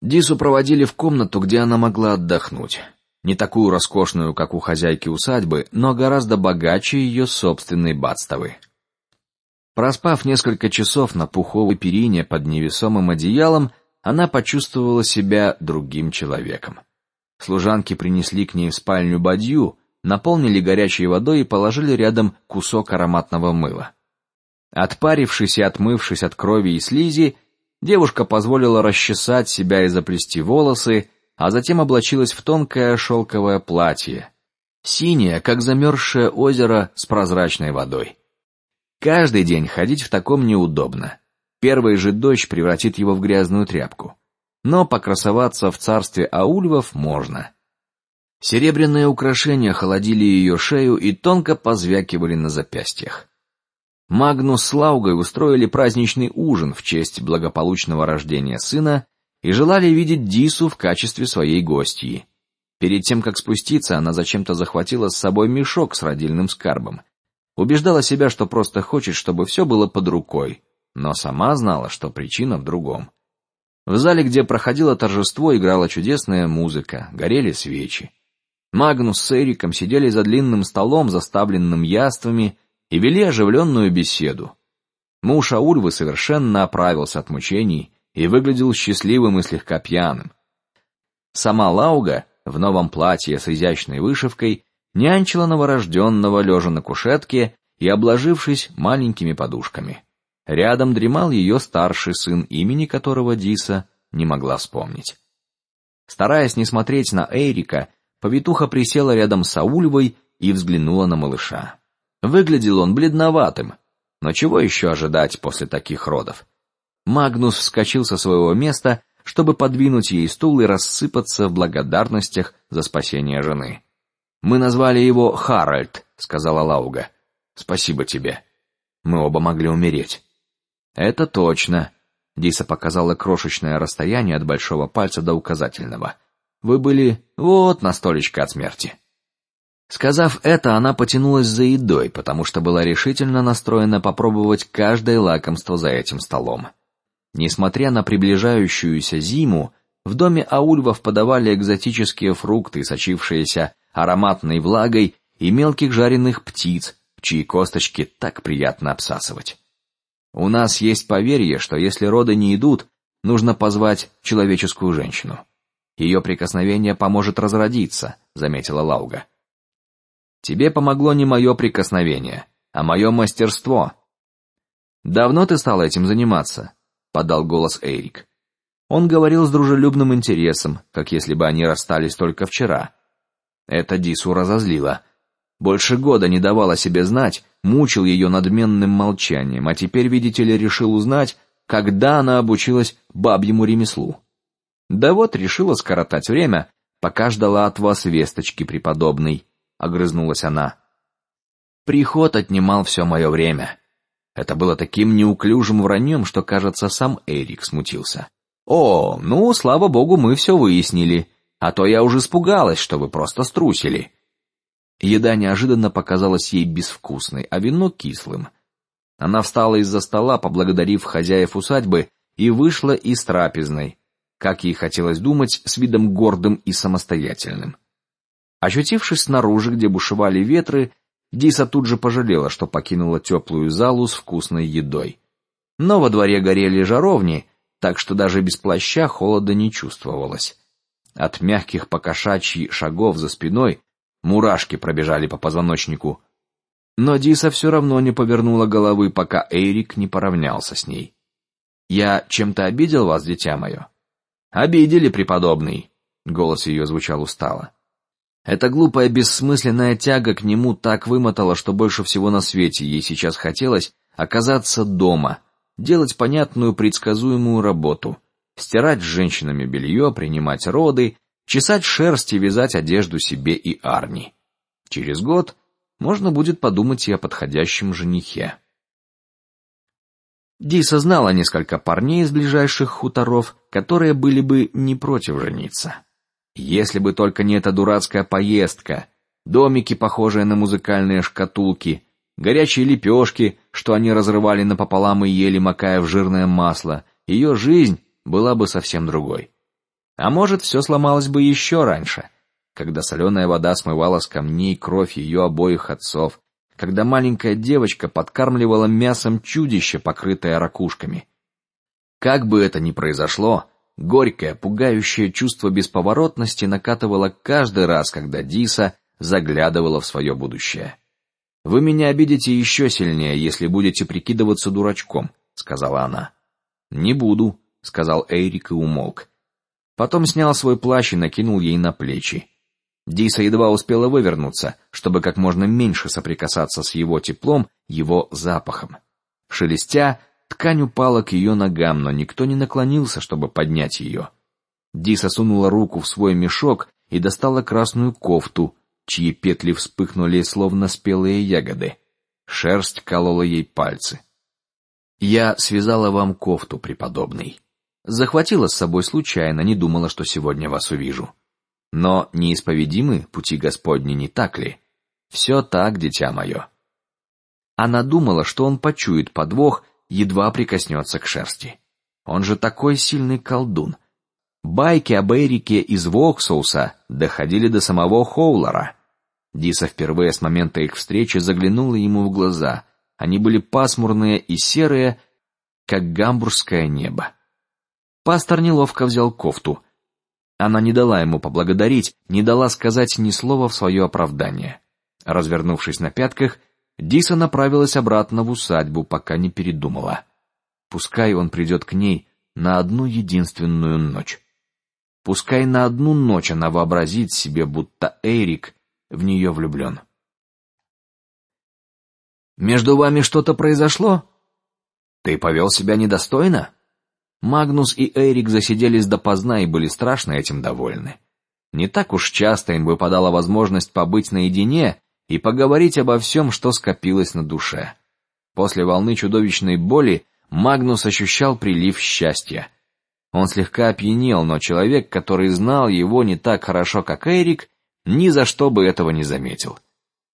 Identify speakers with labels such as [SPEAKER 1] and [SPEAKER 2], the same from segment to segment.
[SPEAKER 1] Дису проводили в комнату, где она могла отдохнуть. Не такую роскошную, как у хозяйки усадьбы, но гораздо богаче ее собственной бадстовы. Проспав несколько часов на пуховой перине под невесомым одеялом, она почувствовала себя другим человеком. Служанки принесли к ней в спальню бадью, наполнили горячей водой и положили рядом кусок ароматного мыла. Отпарившись и отмывшись от крови и слизи, девушка позволила расчесать себя и заплести волосы, а затем облачилась в тонкое шелковое платье, синее, как замерзшее озеро с прозрачной водой. Каждый день ходить в таком неудобно. Первый же дождь превратит его в грязную тряпку. Но покрасоваться в царстве аульвов можно. Серебряные украшения холодили ее шею и тонко позвякивали на запястьях. Магнус с Лаугой устроили праздничный ужин в честь благополучного рождения сына и желали видеть Дису в качестве своей гостьи. Перед тем, как спуститься, она зачем-то захватила с собой мешок с родильным скарбом. Убеждала себя, что просто хочет, чтобы все было под рукой, но сама знала, что причина в другом. В зале, где проходило торжество, играла чудесная музыка, горели свечи. Магнус с Эриком сидели за длинным столом, заставленным яствами, и вели оживленную беседу. Муж Аульвы совершенно оправился от мучений и выглядел счастливым и слегка пьяным. Сама Лауга в новом платье с изящной вышивкой нянчила новорожденного лежа на кушетке и обложившись маленькими подушками. Рядом дремал ее старший сын, имени которого Диса не могла вспомнить. Стараясь не смотреть на Эрика, повитуха присела рядом с Аульвой и взглянула на малыша. Выглядел он бледноватым, но чего еще ожидать после таких родов? Магнус вскочил со своего места, чтобы подвинуть ей стул и рассыпаться в благодарностях за спасение жены. Мы назвали его Харальд, сказала Лауга. Спасибо тебе. Мы оба могли умереть. Это точно. Диса показала крошечное расстояние от большого пальца до указательного. Вы были вот на столечке от смерти. Сказав это, она потянулась за едой, потому что была решительно настроена попробовать каждое лакомство за этим столом. Несмотря на приближающуюся зиму, в доме аульвов подавали экзотические фрукты, сочившиеся ароматной влагой, и мелких жареных птиц, чьи косточки так приятно обсасывать. У нас есть поверье, что если роды не идут, нужно позвать человеческую женщину. Ее прикосновение поможет разродиться, заметила Лауга. Тебе помогло не мое прикосновение, а мое мастерство. Давно ты стала этим заниматься? подал голос Эрик. Он говорил с дружелюбным интересом, как если бы они расстались только вчера. Это Дису разозлило. Больше года не давала себе знать, мучил ее надменным молчанием, а теперь, видите ли, решил узнать, когда она обучилась бабьему ремеслу. Да вот решила скоротать время, пока ждала от вас весточки преподобный огрызнулась она. Приход отнимал все мое время. Это было таким неуклюжим враньем, что, кажется, сам Эрик смутился. О, ну, слава богу, мы все выяснили, а то я уже испугалась, что вы просто струсили. Еда неожиданно показалась ей безвкусной, а вино кислым. Она встала из-за стола, поблагодарив хозяев усадьбы, и вышла из трапезной, как ей хотелось думать, с видом гордым и самостоятельным. Очутившись снаружи, где бушевали ветры, Диса тут же пожалела, что покинула теплую залу с вкусной едой. Но во дворе горели жаровни, так что даже без плаща холода не чувствовалось. От мягких покошачьи шагов за спиной мурашки пробежали по позвоночнику. Но Диса все равно не повернула головы, пока Эрик не поравнялся с ней. Я чем-то обидел вас, дитя мое? Обидели, преподобный. Голос ее звучал устало. Эта глупая бессмысленная тяга к нему так вымотала, что больше всего на свете ей сейчас хотелось оказаться дома, делать понятную предсказуемую работу, стирать с женщинами белье, принимать роды, чесать шерсть и вязать одежду себе и Арни. Через год можно будет подумать и о подходящем женихе. Диса знала несколько парней из ближайших хуторов, которые были бы не против жениться. Если бы только не эта дурацкая поездка, домики, похожие на музыкальные шкатулки, горячие лепешки, что они разрывали напополам и ели, макая в жирное масло, ее жизнь была бы совсем другой. А может, все сломалось бы еще раньше, когда соленая вода смывала с камней кровь ее обоих отцов, когда маленькая девочка подкармливала мясом чудище, покрытое ракушками. Как бы это ни произошло, горькое, пугающее чувство бесповоротности накатывало каждый раз, когда Диса заглядывала в свое будущее. Вы меня обидите еще сильнее, если будете прикидываться дурачком, сказала она. Не буду, сказал Эрик и умолк. Потом снял свой плащ и накинул ей на плечи. Диса едва успела вывернуться, чтобы как можно меньше соприкасаться с его теплом, его запахом. Шелестя, ткань упала к ее ногам, но никто не наклонился, чтобы поднять ее. Диса сунула руку в свой мешок и достала красную кофту, чьи петли вспыхнули словно спелые ягоды. Шерсть колола ей пальцы. Я связала вам кофту, преподобный. Захватила с собой случайно, не думала, что сегодня вас увижу. Но неисповедимы пути Господни, не так ли? Все так, дитя мое. Она думала, что он почует подвох, едва прикоснется к шерсти. Он же такой сильный колдун. Байки об Эрике из Воксоуса доходили до самого Хоулера. Диса впервые с момента их встречи заглянула ему в глаза. Они были пасмурные и серые, как гамбургское небо. Пастор неловко взял кофту. Она не дала ему поблагодарить, не дала сказать ни слова в свое оправдание. Развернувшись на пятках, Диса направилась обратно в усадьбу, пока не передумала. Пускай он придет к ней на одну единственную ночь. Пускай на одну ночь она вообразит себе, будто Эрик в нее влюблен. Между вами что-то произошло? Ты повел себя недостойно? Магнус и Эрик засиделись допоздна и были страшно этим довольны. Не так уж часто им выпадала возможность побыть наедине и поговорить обо всем, что скопилось на душе. После волны чудовищной боли Магнус ощущал прилив счастья. Он слегка опьянел, но человек, который знал его не так хорошо, как Эрик, ни за что бы этого не заметил.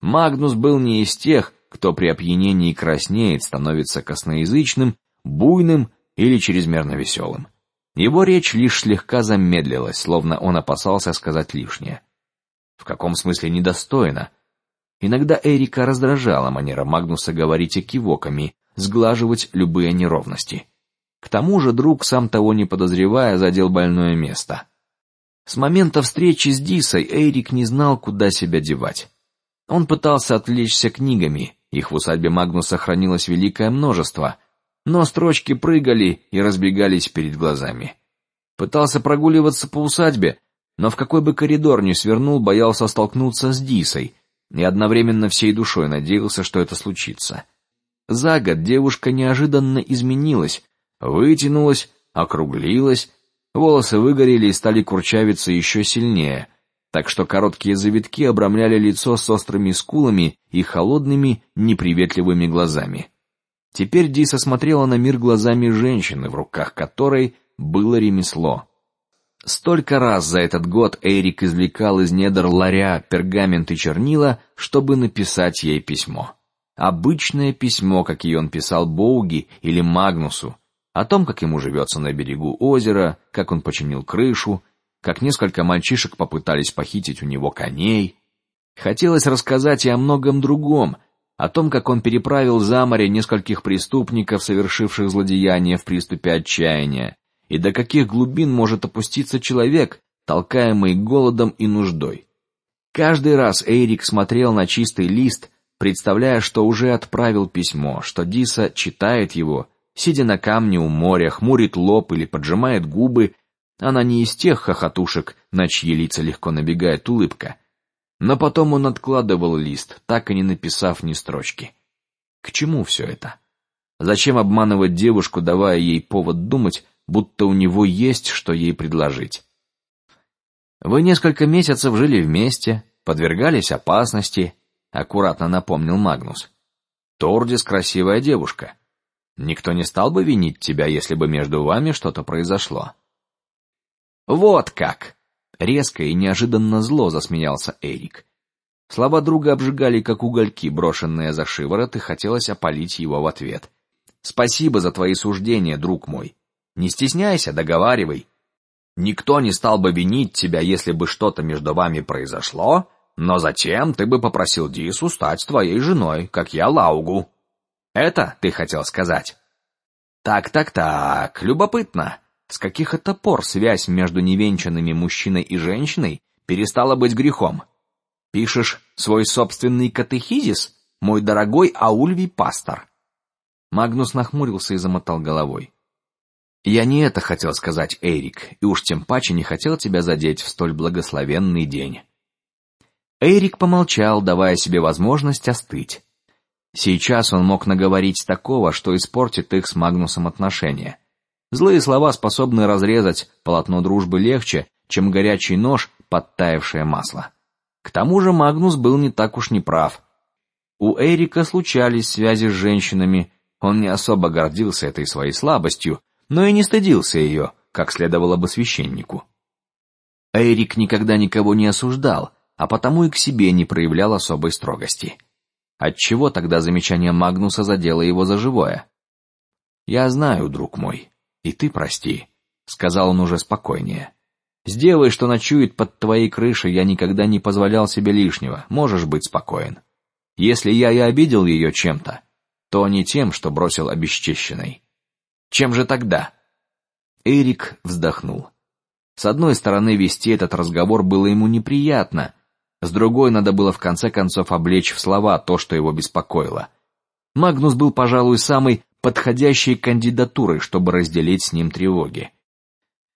[SPEAKER 1] Магнус был не из тех, кто при опьянении краснеет, становится косноязычным, буйным или чрезмерно веселым. Его речь лишь слегка замедлилась, словно он опасался сказать лишнее. В каком смысле недостойно? Иногда Эрика раздражала манера Магнуса говорить экивоками, сглаживать любые неровности. К тому же друг, сам того не подозревая, задел больное место. С момента встречи с Дисой Эрик не знал, куда себя девать. Он пытался отвлечься книгами, их в усадьбе Магнуса хранилось великое множество, но строчки прыгали и разбегались перед глазами. Пытался прогуливаться по усадьбе, но в какой бы коридор ни свернул, боялся столкнуться с Дисой и одновременно всей душой надеялся, что это случится. За год девушка неожиданно изменилась, вытянулась, округлилась, волосы выгорели и стали курчавиться еще сильнее, так что короткие завитки обрамляли лицо с острыми скулами и холодными, неприветливыми глазами. Теперь Диса смотрела на мир глазами женщины, в руках которой было ремесло. Столько раз за этот год Эрик извлекал из недр ларя пергамент и чернила, чтобы написать ей письмо. Обычное письмо, как и он писал Боуги или Магнусу, о том, как ему живется на берегу озера, как он починил крышу, как несколько мальчишек попытались похитить у него коней. Хотелось рассказать и о многом другом, о том, как он переправил за море нескольких преступников, совершивших злодеяния в приступе отчаяния, и до каких глубин может опуститься человек, толкаемый голодом и нуждой. Каждый раз Эрик смотрел на чистый лист, представляя, что уже отправил письмо, что Диса читает его, сидя на камне у моря, хмурит лоб или поджимает губы. Она не из тех хохотушек, на чьи лица легко набегает улыбка. Но потом он откладывал лист, так и не написав ни строчки. К чему все это? Зачем обманывать девушку, давая ей повод думать, будто у него есть что ей предложить? Вы несколько месяцев жили вместе, подвергались опасности, аккуратно напомнил Магнус. Тордис красивая девушка. Никто не стал бы винить тебя, если бы между вами что-то произошло. Вот как! Резко и неожиданно зло засмеялся Эрик. Слова друга обжигали, как угольки, брошенные за шиворот, и хотелось опалить его в ответ. Спасибо за твои суждения, друг мой. Не стесняйся, договаривай. Никто не стал бы винить тебя, если бы что-то между вами произошло, но затем ты бы попросил Дису стать твоей женой, как я Лаугу. Это ты хотел сказать? Так, так, так. Любопытно. С каких это пор связь между невенчанными мужчиной и женщиной перестала быть грехом? Пишешь свой собственный катехизис, мой дорогой Аульвий пастор. Магнус нахмурился и замотал головой. Я не это хотел сказать, Эрик, и уж тем паче не хотел тебя задеть в столь благословенный день. Эрик помолчал, давая себе возможность остыть. Сейчас он мог наговорить такого, что испортит их с Магнусом отношения. Злые слова способны разрезать полотно дружбы легче, чем горячий нож, подтаявшее масло. К тому же Магнус был не так уж не прав. У Эрика случались связи с женщинами, он не особо гордился этой своей слабостью, но и не стыдился ее, как следовало бы священнику. Эрик никогда никого не осуждал, а потому и к себе не проявлял особой строгости. Отчего тогда замечание Магнуса задело его за живое? Я знаю, друг мой, и ты прости, сказал он уже спокойнее. С девой, что ночует под твоей крышей, я никогда не позволял себе лишнего. Можешь быть спокоен. Если я и обидел ее чем-то, то не тем, что бросил обесчищенной. Чем же тогда? Эрик вздохнул. С одной стороны, вести этот разговор было ему неприятно, с другой надо было в конце концов облечь в слова то, что его беспокоило. Магнус был, пожалуй, самой подходящей кандидатурой, чтобы разделить с ним тревоги.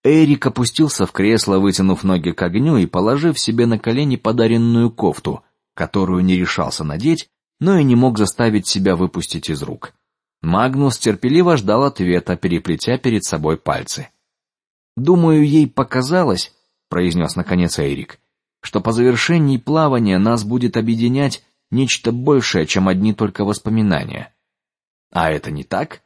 [SPEAKER 1] Эрик опустился в кресло, вытянув ноги к огню и положив себе на колени подаренную кофту, которую не решался надеть, но и не мог заставить себя выпустить из рук. Магнус терпеливо ждал ответа, переплетя перед собой пальцы. Думаю, ей показалось, произнес наконец Эрик, что по завершении плавания нас будет объединять нечто большее, чем одни только воспоминания. А это не так?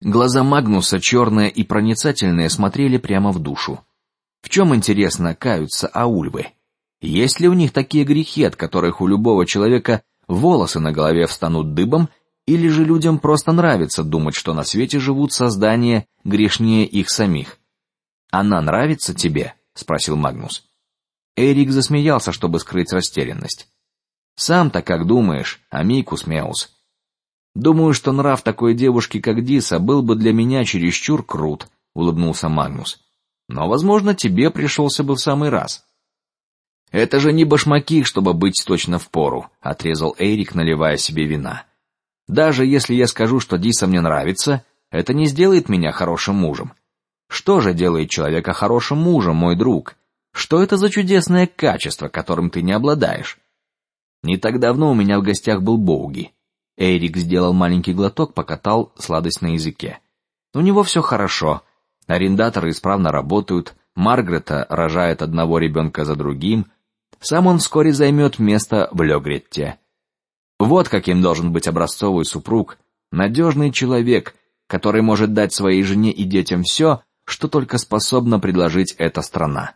[SPEAKER 1] Глаза Магнуса, черные и проницательные, смотрели прямо в душу. В чем интересно каются аульвы? Есть ли у них такие грехи, от которых у любого человека волосы на голове встанут дыбом, или же людям просто нравится думать, что на свете живут создания грешнее их самих? Она нравится тебе? – спросил Магнус. Эрик засмеялся, чтобы скрыть растерянность. Сам-то как думаешь, Амикус Меус? Думаю, что нрав такой девушки, как Диса, был бы для меня чересчур крут, улыбнулся Магнус. Но, возможно, тебе пришелся бы в самый раз. Это же не башмаки, чтобы быть точно в пору, отрезал Эрик, наливая себе вина. Даже если я скажу, что Диса мне нравится, это не сделает меня хорошим мужем. Что же делает человека хорошим мужем, мой друг? Что это за чудесное качество, которым ты не обладаешь? Не так давно у меня в гостях был Боуги. Эрик сделал маленький глоток, покатал сладость на языке. У него все хорошо. Арендаторы исправно работают. Маргарета рожает одного ребенка за другим. Сам он вскоре займет место в Легретте. Вот каким должен быть образцовый супруг, надежный человек, который может дать своей жене и детям все, что только способна предложить эта страна.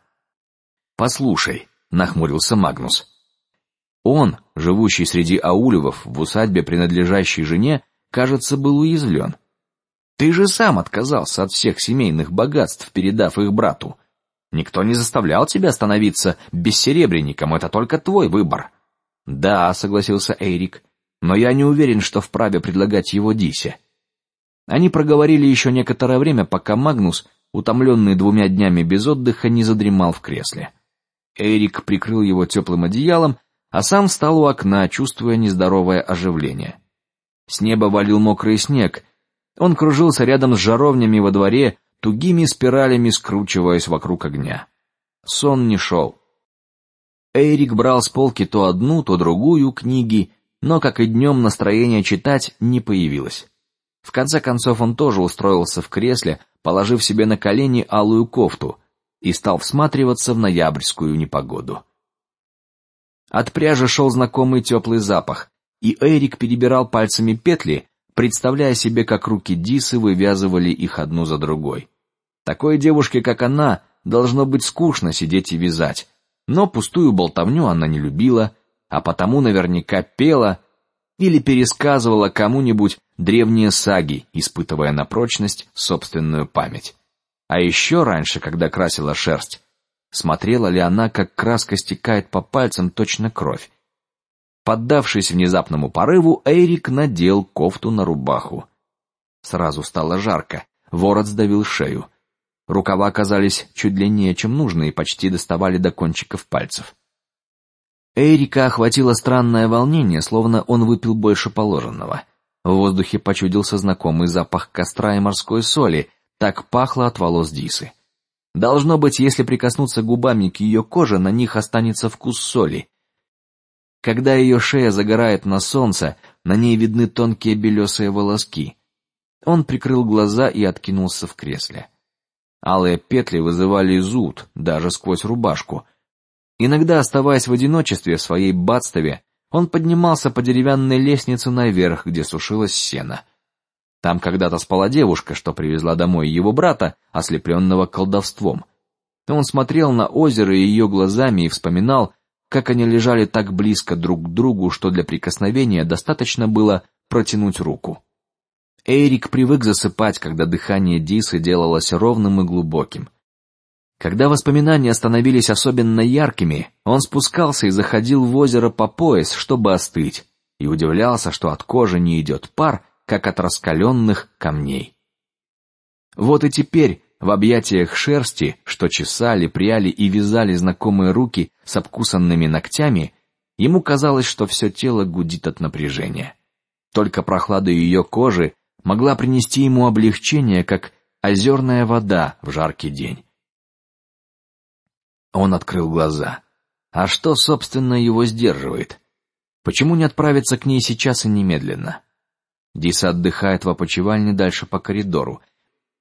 [SPEAKER 1] Послушай, нахмурился Магнус. Он, живущий среди аулевов в усадьбе, принадлежащей жене, кажется, был уязвлен. Ты же сам отказался от всех семейных богатств, передав их брату. Никто не заставлял тебя становиться бессеребренником, это только твой выбор. Да, согласился Эрик, но я не уверен, что вправе предлагать его Дисе. Они проговорили еще некоторое время, пока Магнус, утомленный двумя днями без отдыха, не задремал в кресле. Эрик прикрыл его теплым одеялом, а сам встал у окна, чувствуя нездоровое оживление. С неба валил мокрый снег. Он кружился рядом с жаровнями во дворе, тугими спиралями скручиваясь вокруг огня. Сон не шел. Эрик брал с полки то одну, то другую книги, но, как и днем, настроение читать не появилось. В конце концов он тоже устроился в кресле, положив себе на колени алую кофту, и стал всматриваться в ноябрьскую непогоду. От пряжи шел знакомый теплый запах, и Эрик перебирал пальцами петли, представляя себе, как руки Дисы вывязывали их одну за другой. Такой девушке, как она, должно быть скучно сидеть и вязать, но пустую болтовню она не любила, а потому наверняка пела или пересказывала кому-нибудь древние саги, испытывая на прочность собственную память. А еще раньше, когда красила шерсть, смотрела ли она, как краска стекает по пальцам, точно кровь. Поддавшись внезапному порыву, Эрик надел кофту на рубаху. Сразу стало жарко, ворот сдавил шею. Рукава оказались чуть длиннее, чем нужно, и почти доставали до кончиков пальцев. Эрика охватило странное волнение, словно он выпил больше положенного. В воздухе почудился знакомый запах костра и морской соли, так пахло от волос Дисы. Должно быть, если прикоснуться губами к ее коже, на них останется вкус соли. Когда ее шея загорает на солнце, на ней видны тонкие белесые волоски. Он прикрыл глаза и откинулся в кресле. Алые петли вызывали зуд даже сквозь рубашку. Иногда, оставаясь в одиночестве в своей бадстве, он поднимался по деревянной лестнице наверх, где сушилось сено. Там когда-то спала девушка, что привезла домой его брата, ослепленного колдовством. Он смотрел на озеро ее глазами и вспоминал, как они лежали так близко друг к другу, что для прикосновения достаточно было протянуть руку. Эрик привык засыпать, когда дыхание Дисы делалось ровным и глубоким. Когда воспоминания становились особенно яркими, он спускался и заходил в озеро по пояс, чтобы остыть, и удивлялся, что от кожи не идет пар, как от раскаленных камней. Вот и теперь в объятиях шерсти, что чесали, пряли и вязали знакомые руки с обкусанными ногтями, ему казалось, что все тело гудит от напряжения. Только прохлада ее кожи могла принести ему облегчение, как озерная вода в жаркий день. Он открыл глаза. А что, собственно, его сдерживает? Почему не отправиться к ней сейчас и немедленно? Диса отдыхает в опочивальне дальше по коридору.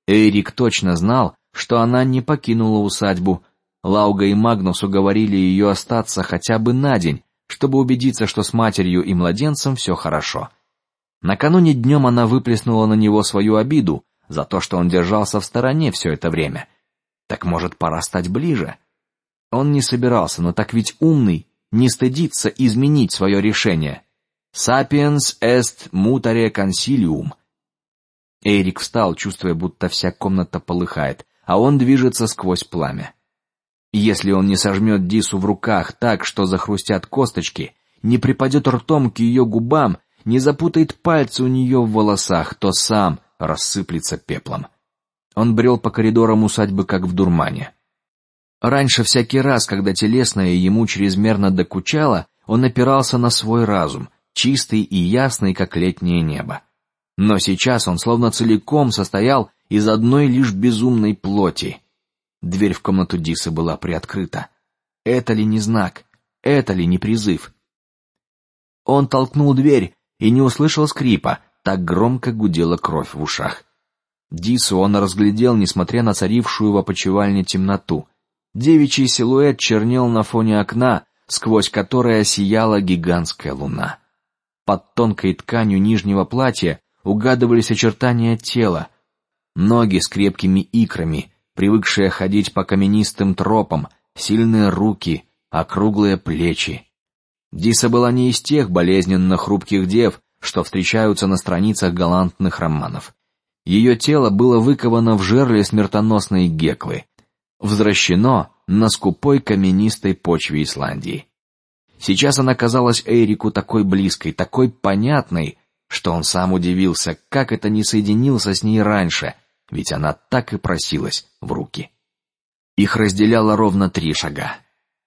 [SPEAKER 1] Эрик точно знал, что она не покинула усадьбу. Лауга и Магнус уговорили ее остаться хотя бы на день, чтобы убедиться, что с матерью и младенцем все хорошо. Накануне днем она выплеснула на него свою обиду за то, что он держался в стороне все это время. Так может, пора стать ближе? Он не собирался, но так ведь умный не стыдится изменить свое решение. Sapiens est mutare consilium. Эрик встал, чувствуя, будто вся комната полыхает, а он движется сквозь пламя. Если он не сожмет Дису в руках так, что захрустят косточки, не припадет ртом к ее губам не запутает пальцы у нее в волосах, то сам рассыплется пеплом. Он брел по коридорам усадьбы как в дурмане. Раньше всякий раз, когда телесное ему чрезмерно докучало, он опирался на свой разум, чистый и ясный, как летнее небо. Но сейчас он словно целиком состоял из одной лишь безумной плоти. Дверь в комнату Дисы была приоткрыта. Это ли не знак? Это ли не призыв? Он толкнул дверь, и не услышал скрипа, так громко гудела кровь в ушах. Дису он разглядел, несмотря на царившую в опочивальне темноту. Девичий силуэт чернел на фоне окна, сквозь которое сияла гигантская луна. Под тонкой тканью нижнего платья угадывались очертания тела, ноги с крепкими икрами, привыкшие ходить по каменистым тропам, сильные руки, округлые плечи. Диса была не из тех болезненно хрупких дев, что встречаются на страницах галантных романов. Ее тело было выковано в жерле смертоносной геклы, взращено на скупой каменистой почве Исландии. Сейчас она казалась Эрику такой близкой, такой понятной, что он сам удивился, как это не соединился с ней раньше, ведь она так и просилась в руки. Их разделяло ровно три шага.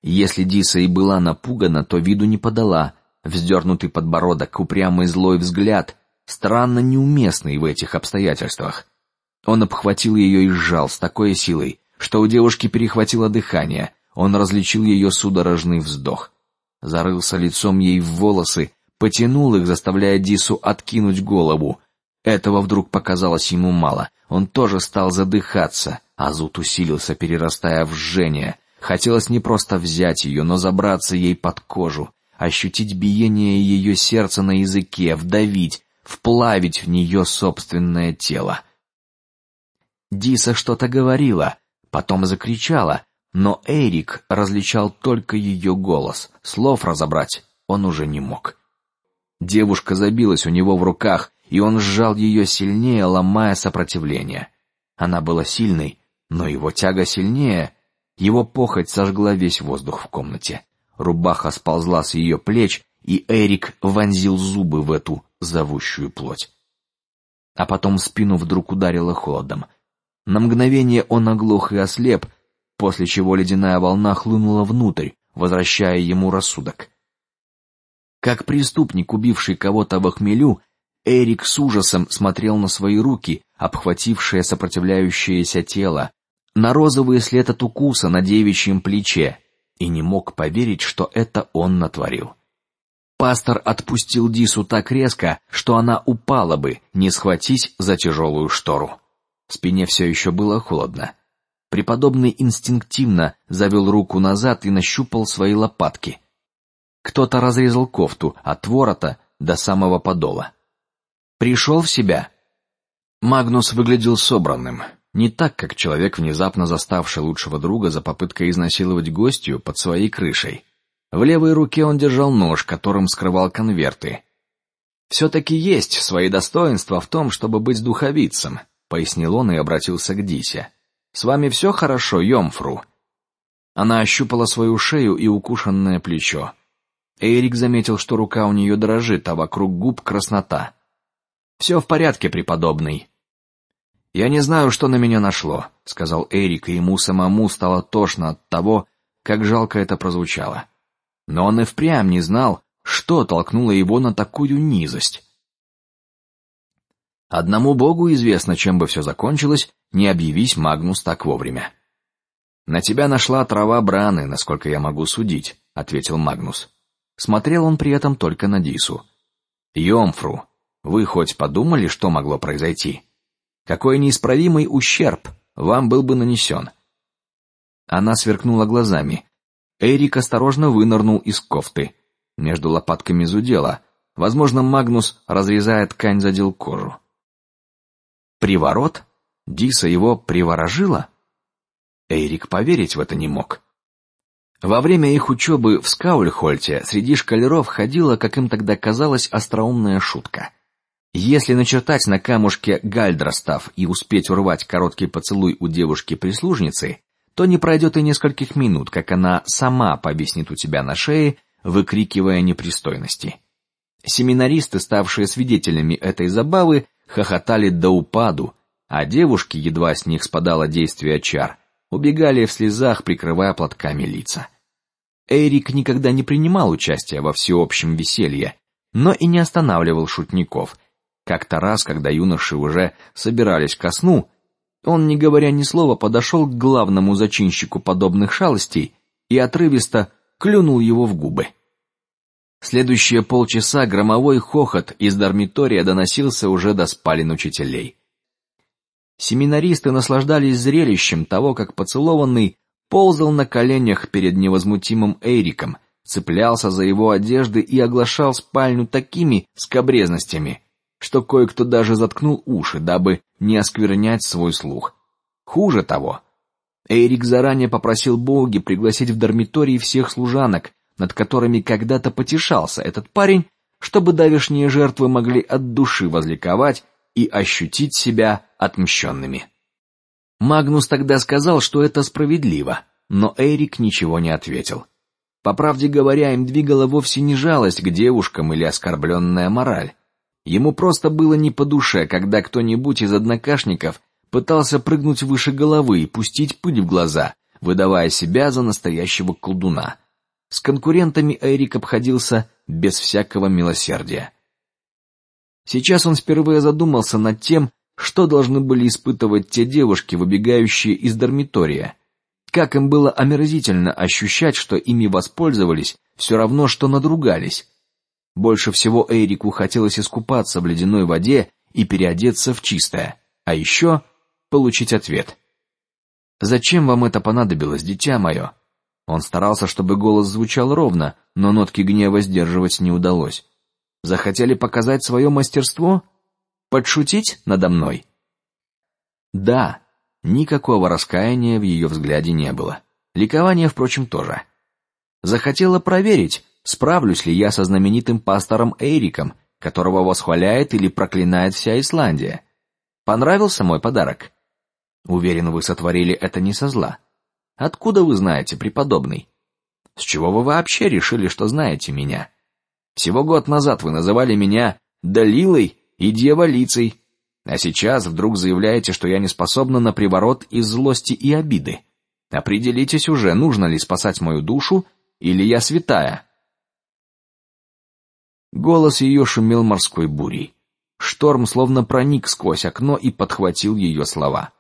[SPEAKER 1] Если Диса и была напугана, то виду не подала. Вздернутый подбородок, упрямый злой взгляд, странно неуместный в этих обстоятельствах. Он обхватил ее и сжал с такой силой, что у девушки перехватило дыхание. Он различил ее судорожный вздох, зарылся лицом ей в волосы, потянул их, заставляя Дису откинуть голову. Этого вдруг показалось ему мало. Он тоже стал задыхаться, а зуд усилился, перерастая в жжение. Хотелось не просто взять ее, но забраться ей под кожу, ощутить биение ее сердца на языке, вдавить, вплавить в нее собственное тело. Диса что-то говорила, потом закричала, но Эрик различал только ее голос, слов разобрать он уже не мог. Девушка забилась у него в руках, и он сжал ее сильнее, ломая сопротивление. Она была сильной, но его тяга сильнее. Его похоть сожгла весь воздух в комнате. Рубаха сползла с ее плеч, и Эрик вонзил зубы в эту зовущую плоть. А потом спину вдруг ударило холодом. На мгновение он оглох и ослеп, после чего ледяная волна хлынула внутрь, возвращая ему рассудок. Как преступник, убивший кого-то в хмелю, Эрик с ужасом смотрел на свои руки, обхватившие сопротивляющееся тело, на розовый след от укуса на девичьем плече, и не мог поверить, что это он натворил. Пастор отпустил Дису так резко, что она упала бы, не схватись за тяжелую штору. Спине все еще было холодно. Преподобный инстинктивно завел руку назад и нащупал свои лопатки. Кто-то разрезал кофту от ворота до самого подола. Пришел в себя. Магнус выглядел собранным, не так, как человек, внезапно заставший лучшего друга за попыткой изнасиловать гостью под своей крышей. В левой руке он держал нож, которым скрывал конверты. Все-таки есть свои достоинства в том, чтобы быть духовицем, пояснил он и обратился к Дисе. С вами все хорошо, Йомфру. Она ощупала свою шею и укушенное плечо. Эрик заметил, что рука у нее дрожит, а вокруг губ краснота. Все в порядке, преподобный. Я не знаю, что на меня нашло, сказал Эрик, и ему самому стало тошно от того, как жалко это прозвучало. Но он и впрямь не знал, что толкнуло его на такую низость. Одному Богу известно, чем бы все закончилось, не объявись Магнус так вовремя. На тебя нашла трава браны, насколько я могу судить, ответил Магнус. Смотрел он при этом только на Дису. Йомфру, вы хоть подумали, что могло произойти? Какой неисправимый ущерб вам был бы нанесен? Она сверкнула глазами. Эрик осторожно вынырнул из кофты. Между лопатками зудело. Возможно, Магнус, разрезая ткань, задел кожу. Приворот? Диса его приворожила? Эрик поверить в это не мог. Во время их учебы в Скаульхольте среди шкалеров ходила, как им тогда казалось, остроумная шутка. Если начертать на камушке гальдростав и успеть урвать короткий поцелуй у девушки-прислужницы, то не пройдет и нескольких минут, как она сама повиснет у тебя на шее, выкрикивая непристойности. Семинаристы, ставшие свидетелями этой забавы, хохотали до упаду, а девушки, едва с них спадало действие чар, убегали в слезах, прикрывая платками лица. Эрик никогда не принимал участия во всеобщем веселье, но и не останавливал шутников. Как-то раз, когда юноши уже собирались ко сну, он, не говоря ни слова, подошел к главному зачинщику подобных шалостей и отрывисто клюнул его в губы. Следующие полчаса громовой хохот из дармитория доносился уже до спален учителей. Семинаристы наслаждались зрелищем того, как поцелованный ползал на коленях перед невозмутимым Эриком, цеплялся за его одежды и оглашал спальню такими скобрезностями, что кое-кто даже заткнул уши, дабы не осквернять свой слух. Хуже того, Эрик заранее попросил Боги пригласить в дармиторий всех служанок, над которыми когда-то потешался этот парень, чтобы давешние жертвы могли от души возликовать и ощутить себя отмщенными. Магнус тогда сказал, что это справедливо, но Эрик ничего не ответил. По правде говоря, им двигала вовсе не жалость к девушкам или оскорбленная мораль. Ему просто было не по душе, когда кто-нибудь из однокашников пытался прыгнуть выше головы и пустить пыль в глаза, выдавая себя за настоящего колдуна. С конкурентами Эрик обходился без всякого милосердия. Сейчас он впервые задумался над тем, что должны были испытывать те девушки, выбегающие из дармитория. Как им было омерзительно ощущать, что ими воспользовались, все равно, что надругались. Больше всего Эрику хотелось искупаться в ледяной воде и переодеться в чистое, а еще получить ответ. Зачем вам это понадобилось, дитя мое? Он старался, чтобы голос звучал ровно, но нотки гнева сдерживать не удалось. Захотели показать свое мастерство, подшутить надо мной. Да, никакого раскаяния в ее взгляде не было. Ликования, впрочем, тоже. Захотела проверить, справлюсь ли я со знаменитым пастором Эриком, которого восхваляет или проклинает вся Исландия. Понравился мой подарок? Уверен, вы сотворили это не со зла. Откуда вы знаете, преподобный? С чего вы вообще решили, что знаете меня? Всего год назад вы называли меня Далилой и дьяволицей, а сейчас вдруг заявляете, что я не способна на приворот из злости и обиды. Определитесь уже, нужно ли спасать мою душу или я святая. Голос ее шумел морской бурей. Шторм словно проник сквозь окно и подхватил ее слова.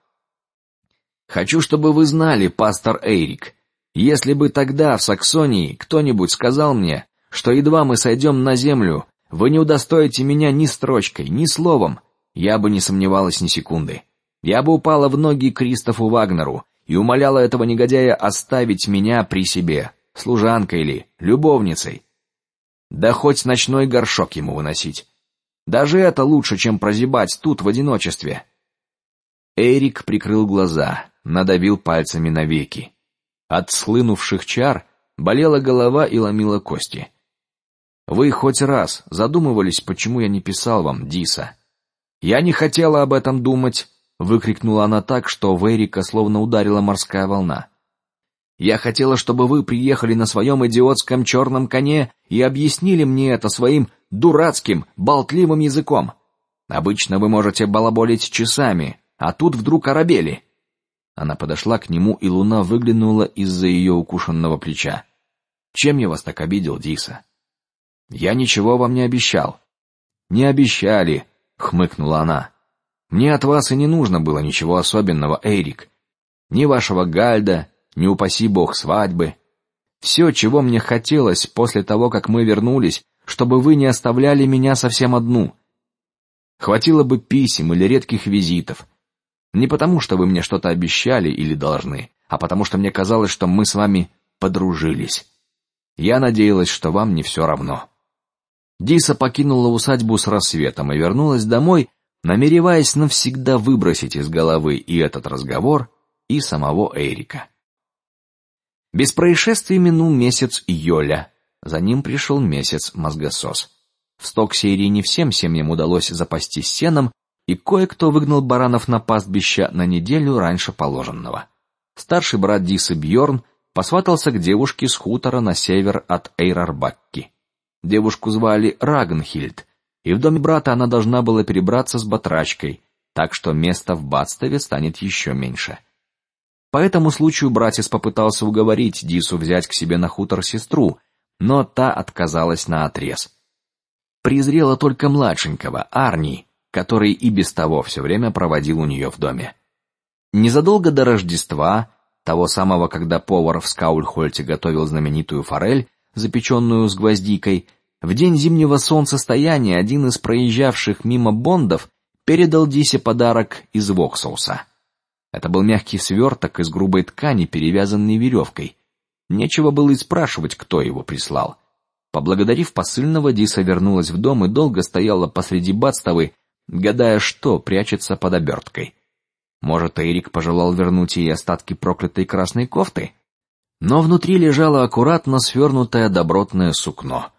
[SPEAKER 1] Хочу, чтобы вы знали, пастор Эрик, если бы тогда в Саксонии кто-нибудь сказал мне, что едва мы сойдем на землю, вы не удостоите меня ни строчкой, ни словом, я бы не сомневалась ни секунды. Я бы упала в ноги Кристофу Вагнеру и умоляла этого негодяя оставить меня при себе, служанкой или любовницей. Да хоть ночной горшок ему выносить. Даже это лучше, чем прозябать тут в одиночестве. Эрик прикрыл глаза, надавил пальцами на веки. От слынувших чар болела голова и ломила кости. Вы хоть раз задумывались, почему я не писал вам, Диса? Я не хотела об этом думать, выкрикнула она так, что в Эрика словно ударила морская волна. Я хотела, чтобы вы приехали на своем идиотском черном коне и объяснили мне это своим дурацким, болтливым языком. Обычно вы можете балаболить часами, а тут вдруг оробели. Она подошла к нему, и луна выглянула из-за ее укушенного плеча. Чем я вас так обидел, Диса? Я ничего вам не обещал. Не обещали, хмыкнула она. Мне от вас и не нужно было ничего особенного, Эрик. Ни вашего Гальда, не упаси бог свадьбы. Все, чего мне хотелось после того, как мы вернулись, чтобы вы не оставляли меня совсем одну. Хватило бы писем или редких визитов. Не потому, что вы мне что-то обещали или должны, а потому, что мне казалось, что мы с вами подружились. Я надеялась, что вам не все равно. Диса покинула усадьбу с рассветом и вернулась домой, намереваясь навсегда выбросить из головы и этот разговор, и самого Эрика. Без происшествий минул месяц Йоля, за ним пришел месяц Мозгосос. В Стоксерии не всем семьям удалось запастись сеном, и кое-кто выгнал баранов на пастбище на неделю раньше положенного. Старший брат Дисы Бьорн посватался к девушке с хутора на север от Эйрарбакки. Девушку звали Рагнхильд, и в доме брата она должна была перебраться с батрачкой, так что места в Бадстове станет еще меньше. По этому случаю братец попытался уговорить Дису взять к себе на хутор сестру, но та отказалась на отрез. Презрела только младшенького Арни, который и без того все время проводил у нее в доме. Незадолго до Рождества, того самого, когда повар в Скаульхольте готовил знаменитую форель, запеченную с гвоздикой, в день зимнего солнцестояния один из проезжавших мимо бондов передал Дисе подарок из Воксауса. Это был мягкий сверток из грубой ткани, перевязанный веревкой. Нечего было и спрашивать, кто его прислал. Поблагодарив посыльного, Диса вернулась в дом и долго стояла посреди бадставы, гадая, что прячется под оберткой. Может, Эрик пожелал вернуть ей остатки проклятой красной кофты? Но внутри лежало аккуратно свернутое добротное сукно.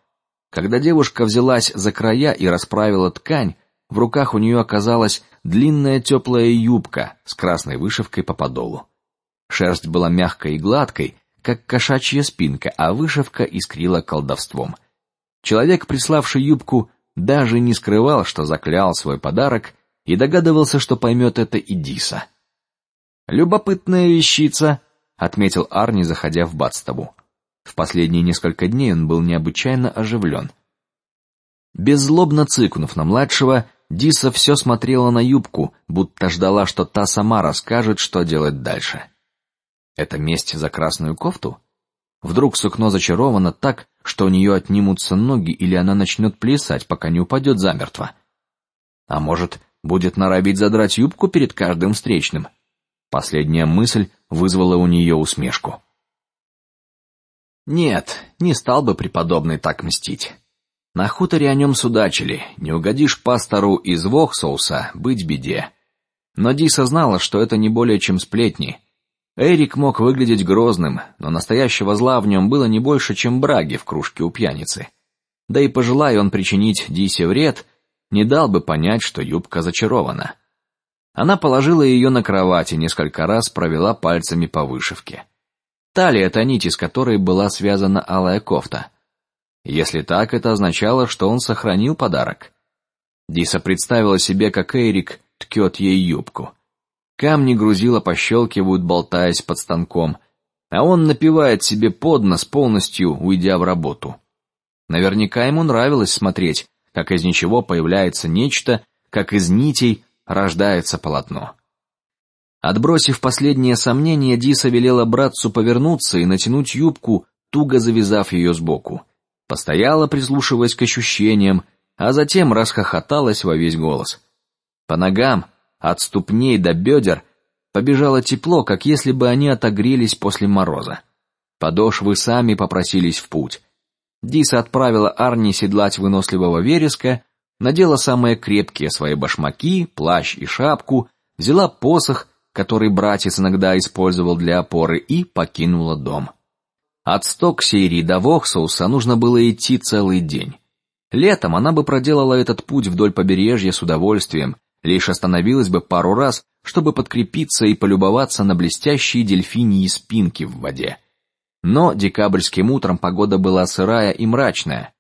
[SPEAKER 1] Когда девушка взялась за края и расправила ткань, в руках у нее оказалась длинная теплая юбка с красной вышивкой по подолу. Шерсть была мягкой и гладкой, как кошачья спинка, а вышивка искрила колдовством. Человек, приславший юбку, даже не скрывал, что заклял свой подарок и догадывался, что поймет это и Диса. Любопытная вещица, отметил Арни, заходя в Бадстову. В последние несколько дней он был необычайно оживлен. Беззлобно цыкнув на младшего, Диса все смотрела на юбку, будто ждала, что та сама расскажет, что делать дальше. Это месть за красную кофту? Вдруг сукно зачаровано так, что у нее отнимутся ноги, или она начнет плясать, пока не упадет замертво. А может, будет норовить задрать юбку перед каждым встречным? Последняя мысль вызвала у нее усмешку. Нет, не стал бы преподобный так мстить. На хуторе о нем судачили. Не угодишь пастору из Вохсоуса, быть беде. Но Диса знала, что это не более чем сплетни. Эрик мог выглядеть грозным, но настоящего зла в нем было не больше, чем браги в кружке у пьяницы. Да и пожелая он причинить Дисе вред, не дал бы понять, что юбка зачарована. Она положила ее на кровать и несколько раз провела пальцами по вышивке. Талия это нить, из которой была связана алая кофта. Если так, это означало, что он сохранил подарок. Диса представила себе, как Эрик ткет ей юбку. Камни грузила пощелкивают, болтаясь под станком, а он напивает себе под нос, полностью уйдя в работу. Наверняка ему нравилось смотреть, как из ничего появляется нечто, как из нитей рождается полотно. Отбросив последние сомнения, Диса велела братцу повернуться и натянуть юбку, туго завязав ее сбоку. Постояла, прислушиваясь к ощущениям, а затем расхохоталась во весь голос. По ногам, от ступней до бедер, побежало тепло, как если бы они отогрелись после мороза. Подошвы сами попросились в путь. Диса отправила Арни седлать выносливого вереска, надела самые крепкие свои башмаки, плащ и шапку, взяла посох, который братец иногда использовал для опоры, и покинула дом. От Стоксейри до Воксауса нужно было идти целый день. Летом она бы проделала этот путь вдоль побережья с удовольствием, лишь остановилась бы пару раз, чтобы подкрепиться и полюбоваться на блестящие дельфиньи спинки в воде. Но декабрьским утром погода была сырая и мрачная.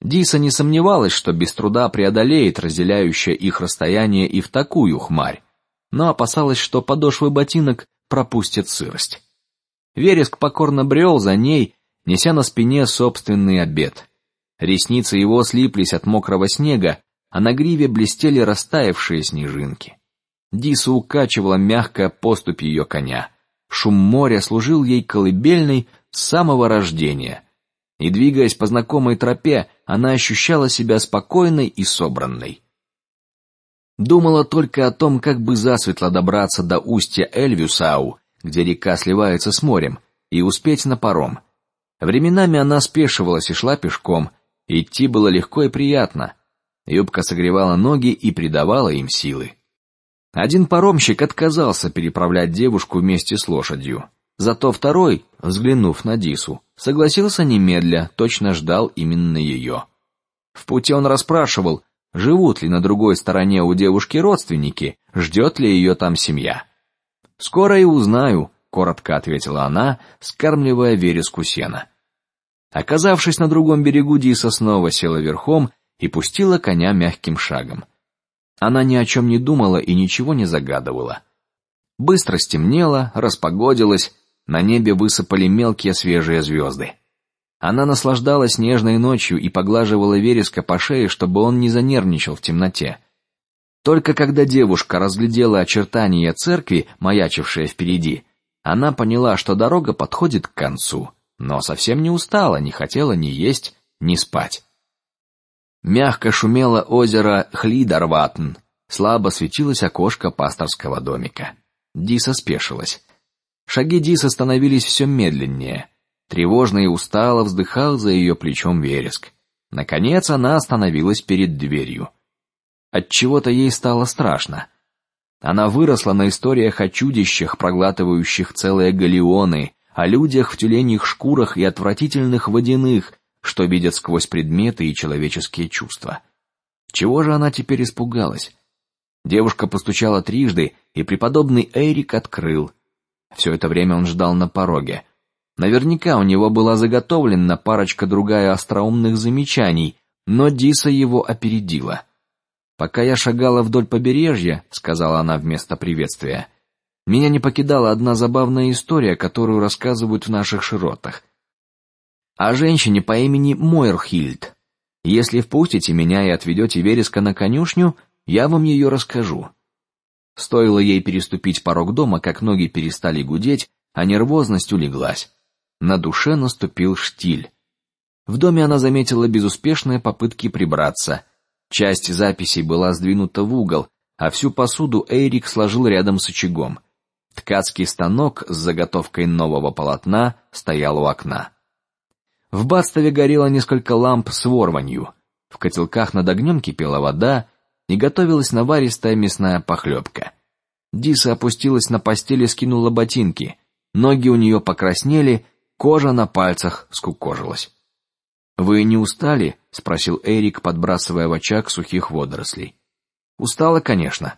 [SPEAKER 1] Диса не сомневалась, что без труда преодолеет разделяющее их расстояние и в такую хмарь, но опасалась, что подошвы ботинок пропустят сырость. Вереск покорно брел за ней, неся на спине собственный обед. Ресницы его слиплись от мокрого снега, а на гриве блестели растаявшие снежинки. Диса укачивала мягкая поступь ее коня. Шум моря служил ей колыбельной с самого рождения, и двигаясь по знакомой тропе, она ощущала себя спокойной и собранной. Думала только о том, как бы засветло добраться до устья Эльвюсау, где река сливается с морем, и успеть на паром. Временами она спешивалась и шла пешком. Идти было легко и приятно. Юбка согревала ноги и придавала им силы. Один паромщик отказался переправлять девушку вместе с лошадью. Зато второй, взглянув на Дису, согласился немедля, точно ждал именно ее. В пути он расспрашивал, живут ли на другой стороне у девушки родственники, ждет ли ее там семья. Скоро и узнаю, коротко ответила она, скармливая вереску сена. Оказавшись на другом берегу, Диса снова села верхом и пустила коня мягким шагом. Она ни о чем не думала и ничего не загадывала. Быстро стемнело, распогодилось, на небе высыпали мелкие свежие звезды. Она наслаждалась нежной ночью и поглаживала вереска по шее, чтобы он не занервничал в темноте. Только когда девушка разглядела очертания церкви, маячившие впереди, она поняла, что дорога подходит к концу, но совсем не устала, не хотела ни есть, ни спать. Мягко шумело озеро Хлидарватн, слабо светилось окошко пасторского домика. Диса спешилась. Шаги Диса становились все медленнее. Тревожно и устало вздыхал за ее плечом вереск. Наконец она остановилась перед дверью. От чего-то ей стало страшно. Она выросла на историях о чудищах, проглатывающих целые галеоны, о людях в тюленьих шкурах и отвратительных водяных, что видят сквозь предметы и человеческие чувства. Чего же она теперь испугалась? Девушка постучала трижды, и преподобный Эрик открыл. Все это время он ждал на пороге. Наверняка у него была заготовлена парочка другая остроумных замечаний, но Диса его опередила. Пока я шагала вдоль побережья, сказала она вместо приветствия, меня не покидала одна забавная история, которую рассказывают в наших широтах. О женщине по имени Мойрхильд. Если впустите меня и отведете Вереска на конюшню, я вам ее расскажу. Стоило ей переступить порог дома, как ноги перестали гудеть, а нервозность улеглась. На душе наступил штиль. В доме она заметила безуспешные попытки прибраться. Часть записей была сдвинута в угол, а всю посуду Эрик сложил рядом с очагом. Ткацкий станок с заготовкой нового полотна стоял у окна. В бадстве горело несколько ламп с ворванью. В котелках над огнем кипела вода, и готовилась наваристая мясная похлебка. Диса опустилась на постели, скинула ботинки. Ноги у нее покраснели, кожа на пальцах скукожилась. Вы не устали? – спросил Эрик, подбрасывая в очаг сухих водорослей. Устала, конечно.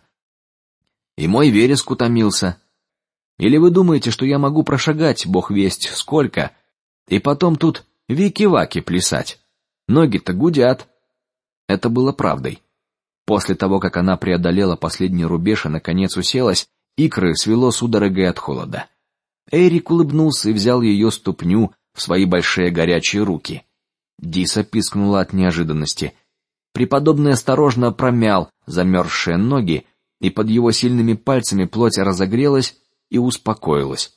[SPEAKER 1] И мой вереск утомился. Или вы думаете, что я могу прошагать, бог весть сколько, и потом тут вики-ваки плясать? Ноги-то гудят. Это было правдой. После того, как она преодолела последний рубеж и наконец уселась, икры свело судорогой от холода. Эрик улыбнулся и взял ее ступню в свои большие горячие руки. Диса пискнула от неожиданности. Преподобный осторожно промял замерзшие ноги, и под его сильными пальцами плоть разогрелась и успокоилась.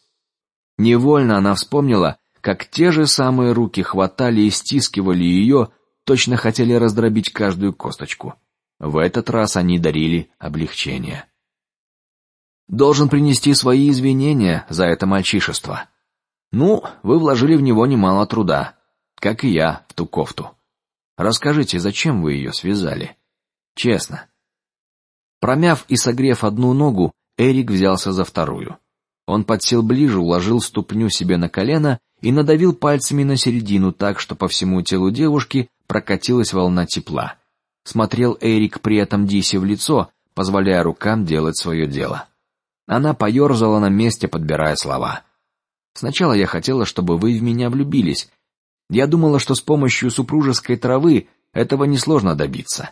[SPEAKER 1] Невольно она вспомнила, как те же самые руки хватали и стискивали ее, точно хотели раздробить каждую косточку. В этот раз они дарили облегчение. Должен принести свои извинения за это мальчишество. Ну, вы вложили в него немало труда, как и я в ту кофту. Расскажите, зачем вы ее связали? Честно. Промяв и согрев одну ногу, Эрик взялся за вторую. Он подсел ближе, уложил ступню себе на колено и надавил пальцами на середину так, что по всему телу девушки прокатилась волна тепла. Смотрел Эрик при этом Дисе в лицо, позволяя рукам делать свое дело. Она поерзала на месте, подбирая слова. Сначала я хотела, чтобы вы в меня влюбились, я думала, что с помощью супружеской травы этого несложно добиться.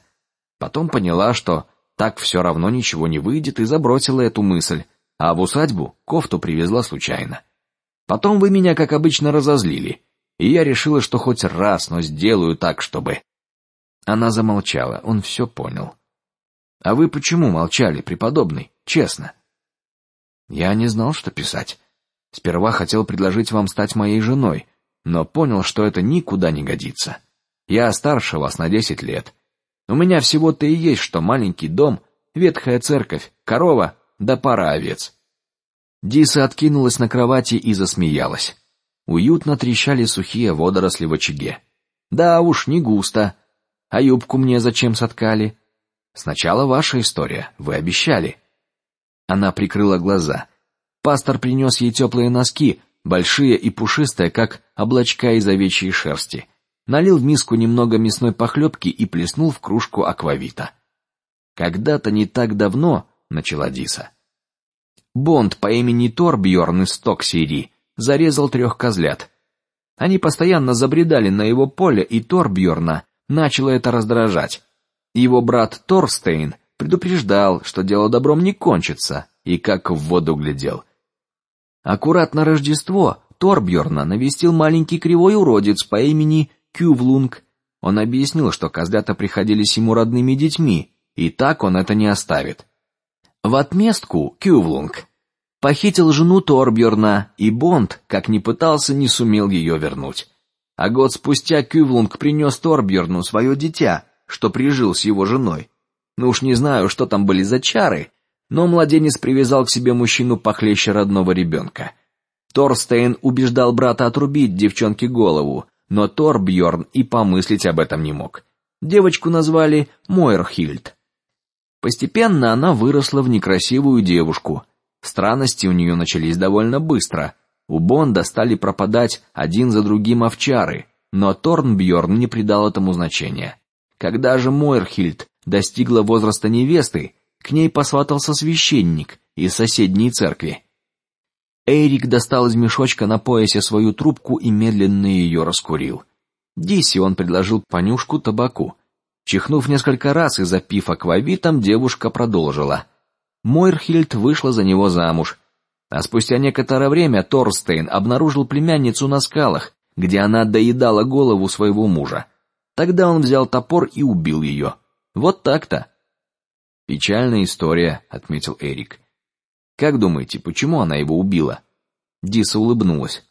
[SPEAKER 1] Потом поняла, что так все равно ничего не выйдет, и забросила эту мысль. А в усадьбу кофту привезла случайно. Потом вы меня, как обычно, разозлили, и я решила, что хоть раз, но сделаю так, чтобы. Она замолчала. Он все понял. А вы почему молчали, преподобный? Честно. Я не знал, что писать. Сперва хотел предложить вам стать моей женой, но понял, что это никуда не годится. Я старше вас на десять лет. У меня всего-то и есть, что маленький дом, ветхая церковь, корова да пара овец. Диса откинулась на кровати и засмеялась. Уютно трещали сухие водоросли в очаге. Да уж не густо. А юбку мне зачем соткали? Сначала ваша история, вы обещали. Она прикрыла глаза. Пастор принес ей теплые носки, большие и пушистые, как облачка из овечьей шерсти. Налил в миску немного мясной похлебки и плеснул в кружку аквавита. Когда-то не так давно, начала Диса. Бонд по имени Торбьорн из Токсири зарезал трех козлят. Они постоянно забредали на его поле, и Торбьорна начало это раздражать. Его брат Торстейн предупреждал, что дело добром не кончится, и как в воду глядел. Аккурат на Рождество Торбьорна навестил маленький кривой уродец по имени Кювлунг. Он объяснил, что козлята приходились ему родными детьми, и так он это не оставит. В отместку Кювлунг похитил жену Торбьорна, и Бонд, как ни пытался, не сумел ее вернуть. А год спустя Кювлунг принес Торбьерну свое дитя, что прижил с его женой. Ну уж не знаю, что там были за чары, но младенец привязал к себе мужчину похлеще родного ребенка. Торстейн убеждал брата отрубить девчонке голову, но Торбьорн и помыслить об этом не мог. Девочку назвали Мойрхильд. Постепенно она выросла в некрасивую девушку. Странности у нее начались довольно быстро. У Бонда стали пропадать один за другим овчары, но Торнбьорн не придал этому значения. Когда же Мойрхильд достигла возраста невесты, к ней посватался священник из соседней церкви. Эрик достал из мешочка на поясе свою трубку и медленно ее раскурил. Диси он предложил понюшку табаку. Чихнув несколько раз и запив аквавитом, девушка продолжила. Мойрхильд вышла за него замуж, а спустя некоторое время Торстейн обнаружил племянницу на скалах, где она доедала голову своего мужа. Тогда он взял топор и убил ее. Вот так-то. Печальная история, отметил Эрик. Как думаете, почему она его убила? Диса улыбнулась.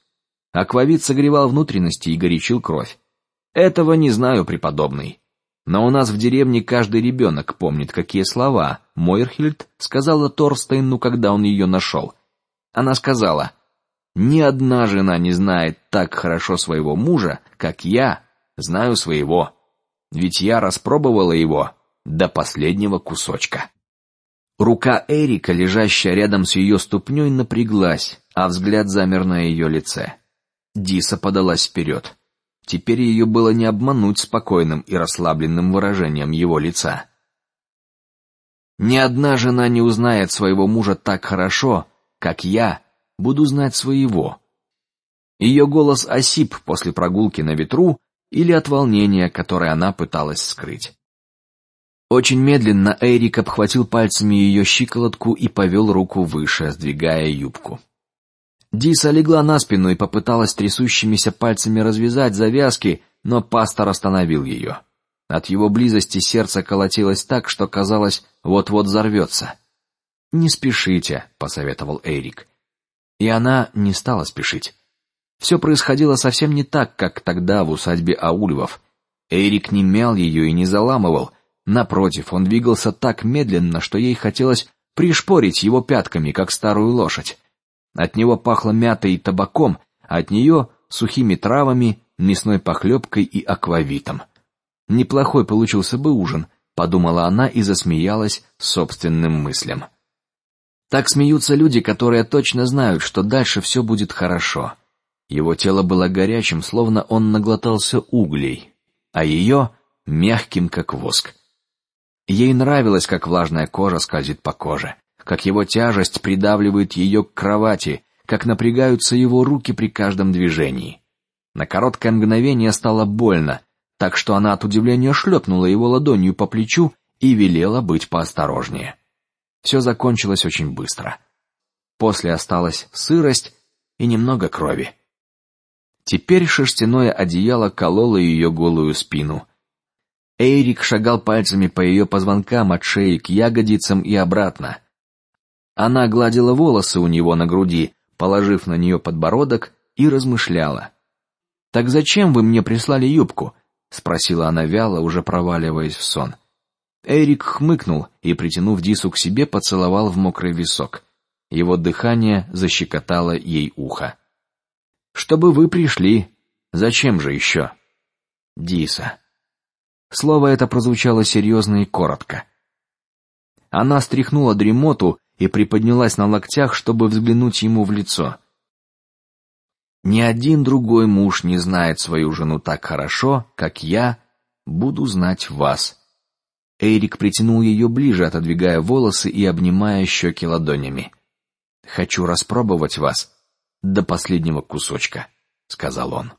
[SPEAKER 1] Аквавит согревал внутренности и горячил кровь. Этого не знаю, преподобный. Но у нас в деревне каждый ребенок помнит, какие слова Мойерхильд сказала Торстейну, когда он ее нашел. Она сказала: "Ни одна жена не знает так хорошо своего мужа, как я знаю своего, ведь я распробовала его до последнего кусочка. Рука Эрика, лежащая рядом с ее ступней, напряглась, а взгляд замер на ее лице. Диса подалась вперед. Теперь ее было не обмануть спокойным и расслабленным выражением его лица. Ни одна жена не узнает своего мужа так хорошо, как я буду знать своего. Ее голос осип после прогулки на ветру или от волнения, которое она пыталась скрыть. Очень медленно Эрик обхватил пальцами ее щиколотку и повел руку выше, сдвигая юбку. Диса легла на спину и попыталась трясущимися пальцами развязать завязки, но пастор остановил ее. От его близости сердце колотилось так, что казалось, вот-вот взорвется. Не спешите, посоветовал Эрик, и она не стала спешить. Все происходило совсем не так, как тогда в усадьбе Аульвов. Эрик не мял ее и не заламывал. Напротив, он двигался так медленно, что ей хотелось пришпорить его пятками, как старую лошадь. От него пахло мятой и табаком, а от нее сухими травами, мясной похлебкой и аквавитом. Неплохой получился бы ужин, подумала она и засмеялась собственным мыслям. Так смеются люди, которые точно знают, что дальше все будет хорошо. Его тело было горячим, словно он наглотался углей, а ее мягким, как воск. Ей нравилось, как влажная кожа скользит по коже, как его тяжесть придавливает ее к кровати, как напрягаются его руки при каждом движении. На короткое мгновение стало больно, так что она от удивления шлепнула его ладонью по плечу и велела быть поосторожнее. Все закончилось очень быстро. После осталась сырость и немного крови. Теперь шерстяное одеяло кололо ее голую спину. Эйрик шагал пальцами по ее позвонкам от шеи к ягодицам и обратно. Она гладила волосы у него на груди, положив на нее подбородок, и размышляла. Так зачем вы мне прислали юбку? спросила она вяло, уже проваливаясь в сон. Эрик хмыкнул и, притянув Дису к себе, поцеловал в мокрый висок. Его дыхание защекотало ей ухо. Чтобы вы пришли, зачем же еще? Диса. Слово это прозвучало серьезно и коротко. Она стряхнула дремоту и приподнялась на локтях, чтобы взглянуть ему в лицо. Ни один другой муж не знает свою жену так хорошо, как я буду знать вас. Эрик притянул ее ближе, отодвигая волосы и обнимая щеки ладонями. Хочу распробовать вас до последнего кусочка, сказал он.